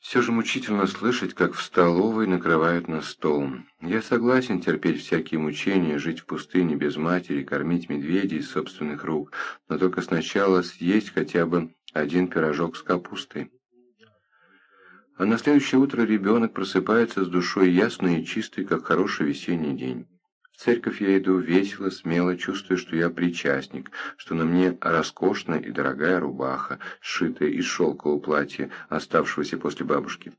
Все же мучительно слышать, как в столовой накрывают на стол. Я согласен терпеть всякие мучения, жить в пустыне без матери, кормить медведей из собственных рук, но только сначала съесть хотя бы один пирожок с капустой. А на следующее утро ребенок просыпается с душой ясной и чистой, как хороший весенний день. Церковь я иду весело, смело, чувствуя, что я причастник, что на мне роскошная и дорогая рубаха, сшитая из шелкового платья, оставшегося после бабушки.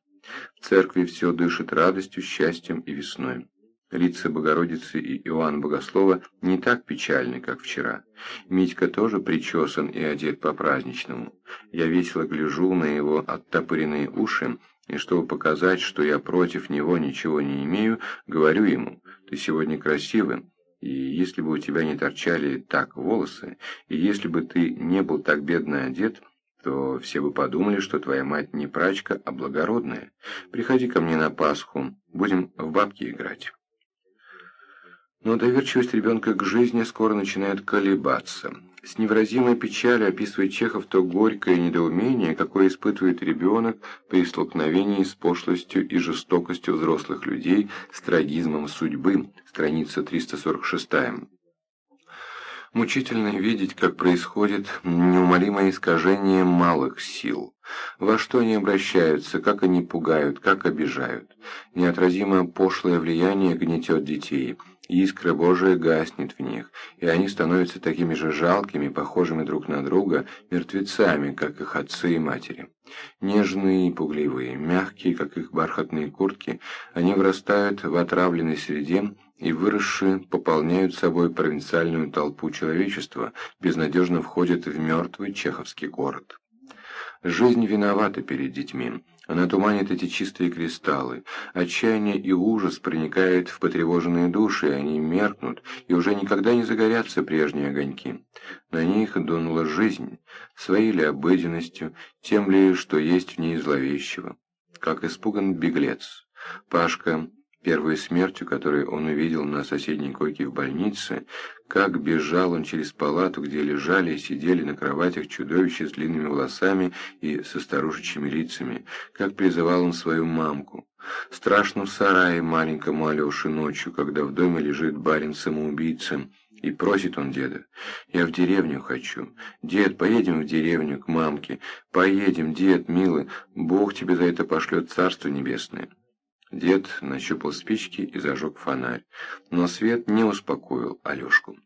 В церкви все дышит радостью, счастьем и весной. Лица Богородицы и Иоанна Богослова не так печальны, как вчера. Митька тоже причесан и одет по-праздничному. Я весело гляжу на его оттопыренные уши, и чтобы показать, что я против него ничего не имею, говорю ему, ты сегодня красивый, и если бы у тебя не торчали так волосы, и если бы ты не был так бедно одет, то все бы подумали, что твоя мать не прачка, а благородная. Приходи ко мне на Пасху, будем в бабки играть. Но доверчивость ребенка к жизни скоро начинает колебаться. С невыразимой печалью описывает Чехов то горькое недоумение, какое испытывает ребенок при столкновении с пошлостью и жестокостью взрослых людей с трагизмом судьбы, страница 346. Мучительно видеть, как происходит неумолимое искажение малых сил. Во что они обращаются, как они пугают, как обижают. Неотразимое пошлое влияние гнетет детей – искра Божия гаснет в них, и они становятся такими же жалкими, похожими друг на друга, мертвецами, как их отцы и матери. Нежные и пугливые, мягкие, как их бархатные куртки, они вырастают в отравленной среде и, выросшие, пополняют собой провинциальную толпу человечества, безнадежно входят в мертвый чеховский город. Жизнь виновата перед детьми. Она туманит эти чистые кристаллы. Отчаяние и ужас проникают в потревоженные души, и они меркнут, и уже никогда не загорятся прежние огоньки. На них дунула жизнь, своей ли обыденностью, тем ли, что есть в ней зловещего. Как испуган беглец. Пашка Первой смертью, которую он увидел на соседней койке в больнице, как бежал он через палату, где лежали и сидели на кроватях чудовища с длинными волосами и со старушечьими лицами, как призывал он свою мамку. Страшно в сарае маленькому Алёше ночью, когда в доме лежит барин-самоубийца, и просит он деда, «Я в деревню хочу. Дед, поедем в деревню к мамке. Поедем, дед, милый, Бог тебе за это пошлет царство небесное». Дед нащупал спички и зажег фонарь, но свет не успокоил Алешку.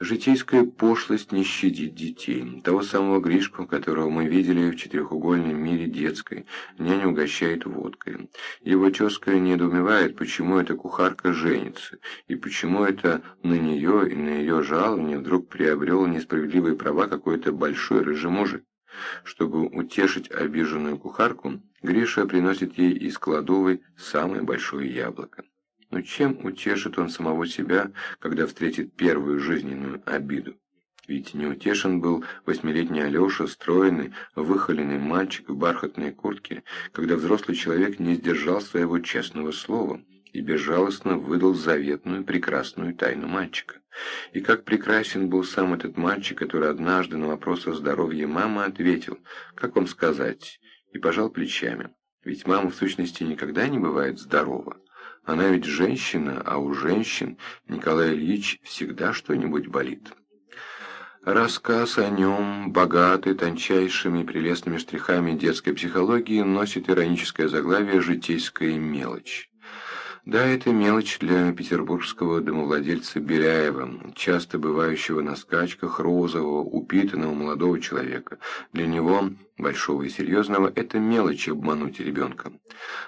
Житейская пошлость не щадит детей. Того самого Гришку, которого мы видели в четырехугольном мире детской, няня угощает водкой. Его тезка недоумевает, почему эта кухарка женится, и почему это на нее и на ее жалование вдруг приобрел несправедливые права какой-то большой рыжий мужик. Чтобы утешить обиженную кухарку, Гриша приносит ей из кладовой самое большое яблоко. Но чем утешит он самого себя, когда встретит первую жизненную обиду? Ведь неутешен был восьмилетний Алеша, стройный, выхоленный мальчик в бархатной куртке, когда взрослый человек не сдержал своего честного слова и безжалостно выдал заветную прекрасную тайну мальчика. И как прекрасен был сам этот мальчик, который однажды на вопрос о здоровье мамы ответил, как вам сказать, и пожал плечами. Ведь мама в сущности никогда не бывает здорова. Она ведь женщина, а у женщин Николай Ильич всегда что-нибудь болит. Рассказ о нем, богатый тончайшими прелестными штрихами детской психологии, носит ироническое заглавие «Житейская мелочь». Да, это мелочь для петербургского домовладельца Беляева, часто бывающего на скачках розового, упитанного молодого человека. Для него, большого и серьезного, это мелочь обмануть ребенка.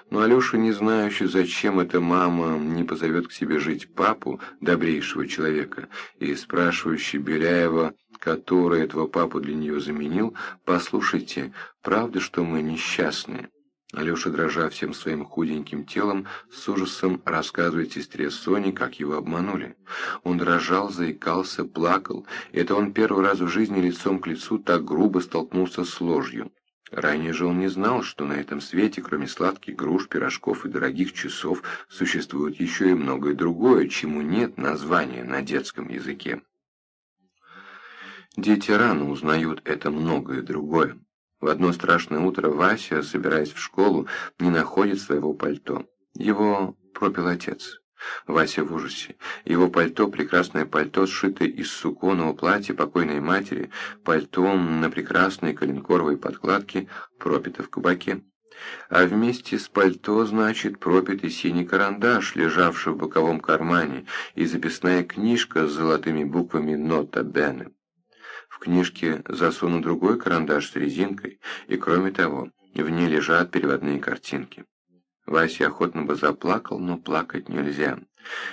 Но Алеша, не знающий, зачем эта мама не позовет к себе жить папу, добрейшего человека, и спрашивающий Беляева, который этого папу для нее заменил, «Послушайте, правда, что мы несчастные?» Алеша, дрожа всем своим худеньким телом, с ужасом рассказывает сестре Соне, как его обманули. Он дрожал, заикался, плакал. Это он первый раз в жизни лицом к лицу так грубо столкнулся с ложью. Ранее же он не знал, что на этом свете, кроме сладких груш, пирожков и дорогих часов, существует еще и многое другое, чему нет названия на детском языке. Дети рано узнают это многое другое. В одно страшное утро Вася, собираясь в школу, не находит своего пальто. Его пропил отец. Вася в ужасе. Его пальто, прекрасное пальто, сшитое из суконного платья покойной матери, пальто на прекрасной коленкоровой подкладке, пропито в кабаке. А вместе с пальто, значит, пропит и синий карандаш, лежавший в боковом кармане, и записная книжка с золотыми буквами «Нота Бене». Книжке засунут другой карандаш с резинкой, и кроме того, в ней лежат переводные картинки. Вася охотно бы заплакал, но плакать нельзя.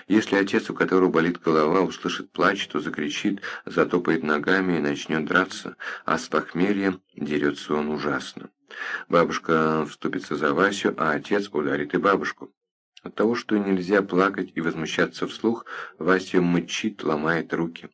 Если отец, у которого болит голова, услышит плач, то закричит, затопает ногами и начнет драться, а с похмелья дерется он ужасно. Бабушка вступится за Васю, а отец ударит и бабушку. От того, что нельзя плакать и возмущаться вслух, Вася мычит, ломает руки.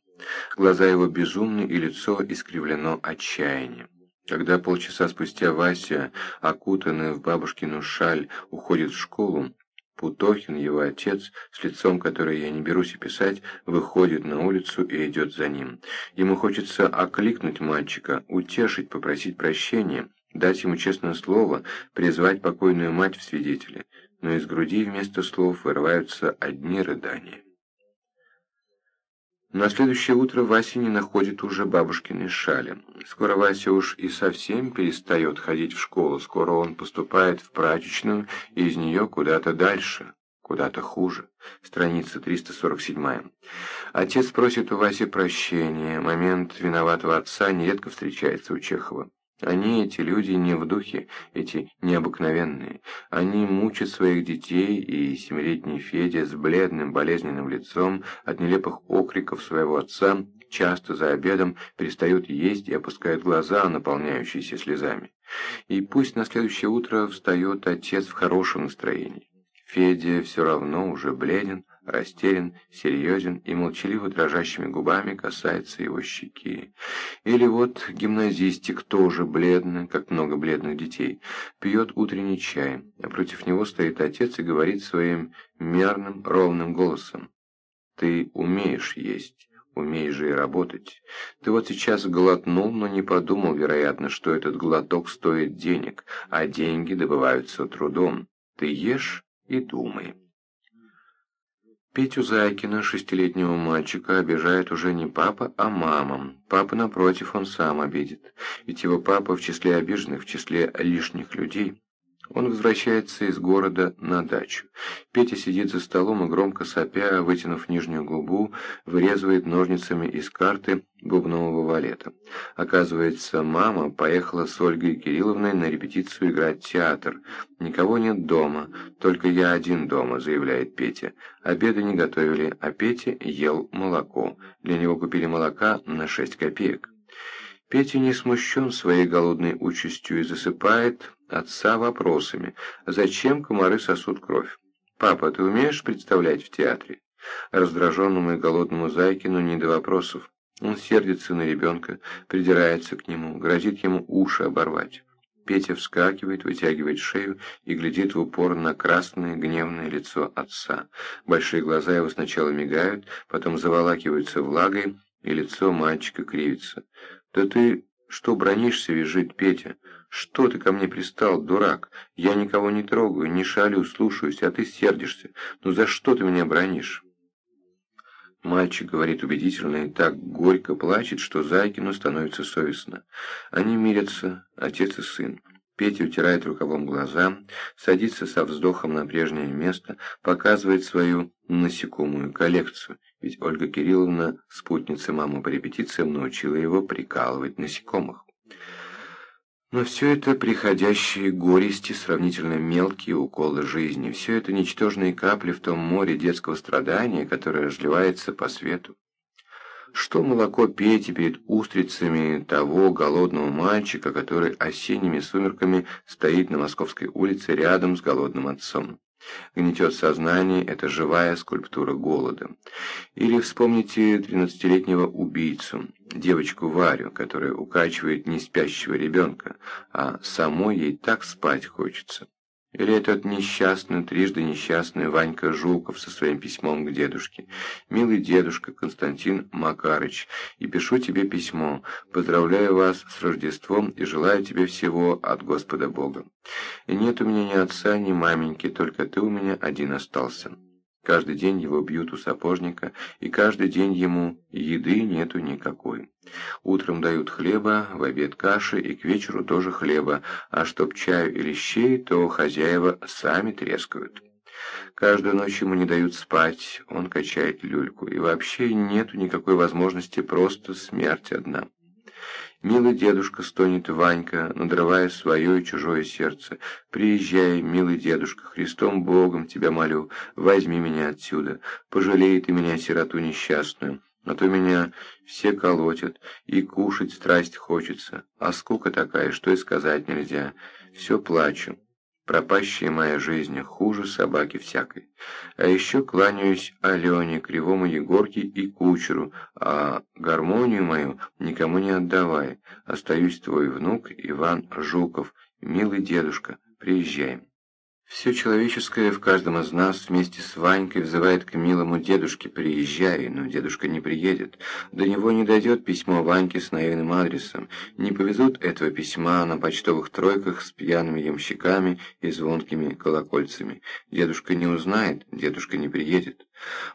Глаза его безумны, и лицо искривлено отчаянием. Когда полчаса спустя Вася, окутанный в бабушкину шаль, уходит в школу, Путохин, его отец, с лицом, которое я не берусь описать, выходит на улицу и идет за ним. Ему хочется окликнуть мальчика, утешить, попросить прощения, дать ему честное слово, призвать покойную мать в свидетели, но из груди вместо слов вырываются одни рыдания. На следующее утро Вася не находит уже бабушкиной шали. Скоро Вася уж и совсем перестает ходить в школу, скоро он поступает в прачечную и из нее куда-то дальше, куда-то хуже. Страница 347. Отец просит у Васи прощения, момент виноватого отца нередко встречается у Чехова. Они, эти люди, не в духе, эти необыкновенные. Они мучат своих детей, и семилетний Федя с бледным болезненным лицом от нелепых окриков своего отца часто за обедом перестают есть и опускают глаза, наполняющиеся слезами. И пусть на следующее утро встает отец в хорошем настроении. Федя все равно уже бледен, растерян, серьезен и молчаливо дрожащими губами касается его щеки. Или вот гимназистик тоже бледный, как много бледных детей, пьет утренний чай, а против него стоит отец и говорит своим мерным, ровным голосом. «Ты умеешь есть». Умеешь же и работать. Ты вот сейчас глотнул, но не подумал, вероятно, что этот глоток стоит денег, а деньги добываются трудом. Ты ешь и думай. Петю Зайкина, шестилетнего мальчика, обижает уже не папа, а мама. Папа, напротив, он сам обидит. Ведь его папа в числе обиженных, в числе лишних людей. Он возвращается из города на дачу. Петя сидит за столом и громко сопя, вытянув нижнюю губу, вырезывает ножницами из карты бубнового валета. Оказывается, мама поехала с Ольгой Кирилловной на репетицию играть театр. «Никого нет дома, только я один дома», — заявляет Петя. Обеда не готовили, а Петя ел молоко. Для него купили молока на шесть копеек. Петя не смущен своей голодной участью и засыпает отца вопросами. Зачем комары сосут кровь? «Папа, ты умеешь представлять в театре?» Раздраженному и голодному Зайкину не до вопросов. Он сердится на ребенка, придирается к нему, грозит ему уши оборвать. Петя вскакивает, вытягивает шею и глядит в упор на красное гневное лицо отца. Большие глаза его сначала мигают, потом заволакиваются влагой, и лицо мальчика кривится. «Да ты что бронишься, визжит Петя? Что ты ко мне пристал, дурак? Я никого не трогаю, не шалю, слушаюсь, а ты сердишься. Ну за что ты меня бронишь?» Мальчик говорит убедительно и так горько плачет, что Зайкину становится совестно. Они мирятся, отец и сын. Петя утирает рукавом глаза, садится со вздохом на прежнее место, показывает свою насекомую коллекцию, ведь Ольга Кирилловна, спутница мамы по репетициям, научила его прикалывать насекомых. Но все это приходящие горести, сравнительно мелкие уколы жизни, все это ничтожные капли в том море детского страдания, которое разливается по свету. Что молоко Пети перед устрицами того голодного мальчика, который осенними сумерками стоит на Московской улице рядом с голодным отцом? Гнетет сознание эта живая скульптура голода. Или вспомните тринадцатилетнего убийцу, девочку Варю, которая укачивает не спящего ребенка, а самой ей так спать хочется. Или этот несчастный, трижды несчастный Ванька Жуков со своим письмом к дедушке. «Милый дедушка Константин Макарыч, и пишу тебе письмо. Поздравляю вас с Рождеством и желаю тебе всего от Господа Бога. Нет у меня ни отца, ни маменьки, только ты у меня один остался». Каждый день его бьют у сапожника, и каждый день ему еды нету никакой. Утром дают хлеба, в обед каши и к вечеру тоже хлеба, а чтоб чаю или щей, то хозяева сами трескают. Каждую ночь ему не дают спать, он качает люльку, и вообще нету никакой возможности, просто смерть одна. «Милый дедушка», — стонет Ванька, надрывая свое и чужое сердце. «Приезжай, милый дедушка, Христом Богом тебя молю, возьми меня отсюда, пожалей ты меня, сироту несчастную». А то меня все колотят, и кушать страсть хочется, а скука такая, что и сказать нельзя. Все плачу. Пропащая моя жизнь хуже собаки всякой. А еще кланяюсь Алене, Кривому Егорке и Кучеру, а гармонию мою никому не отдавай. Остаюсь твой внук Иван Жуков, милый дедушка, приезжай. Все человеческое в каждом из нас вместе с Ванькой взывает к милому дедушке «приезжай», но дедушка не приедет. До него не дойдет письмо Ваньки с наивным адресом. Не повезут этого письма на почтовых тройках с пьяными ямщиками и звонкими колокольцами. Дедушка не узнает, дедушка не приедет.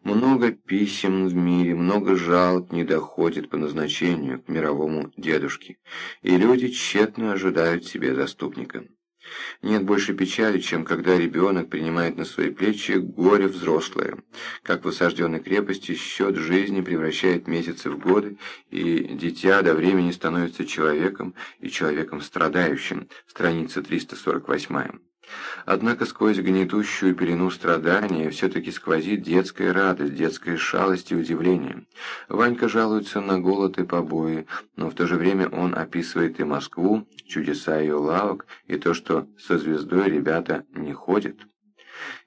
Много писем в мире, много жалоб не доходит по назначению к мировому дедушке, и люди тщетно ожидают себе заступника. Нет больше печали, чем когда ребенок принимает на свои плечи горе взрослое. Как в осажденной крепости счет жизни превращает месяцы в годы, и дитя до времени становится человеком и человеком страдающим. Страница 348. Однако сквозь гнетущую пелену страдания все-таки сквозит детская радость, детская шалость и удивление. Ванька жалуется на голод и побои, но в то же время он описывает и Москву, чудеса ее лавок, и то, что со звездой ребята не ходят.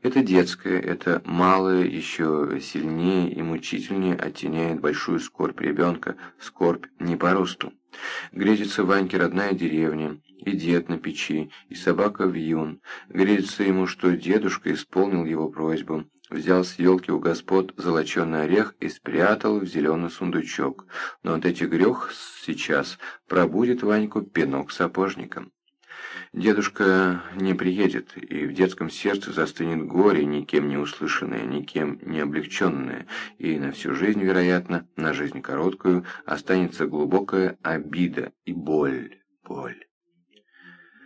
Это детское, это малое еще сильнее и мучительнее оттеняет большую скорбь ребенка, скорбь не по росту. Грезится Ваньке родная деревня, и дед на печи, и собака в юн. Грезится ему, что дедушка исполнил его просьбу, взял с елки у господ золоченый орех и спрятал в зеленый сундучок. Но от этих грех сейчас пробудет Ваньку пинок сапожником. Дедушка не приедет, и в детском сердце застынет горе, никем не услышанное, никем не облегченное, и на всю жизнь, вероятно, на жизнь короткую, останется глубокая обида и боль, боль.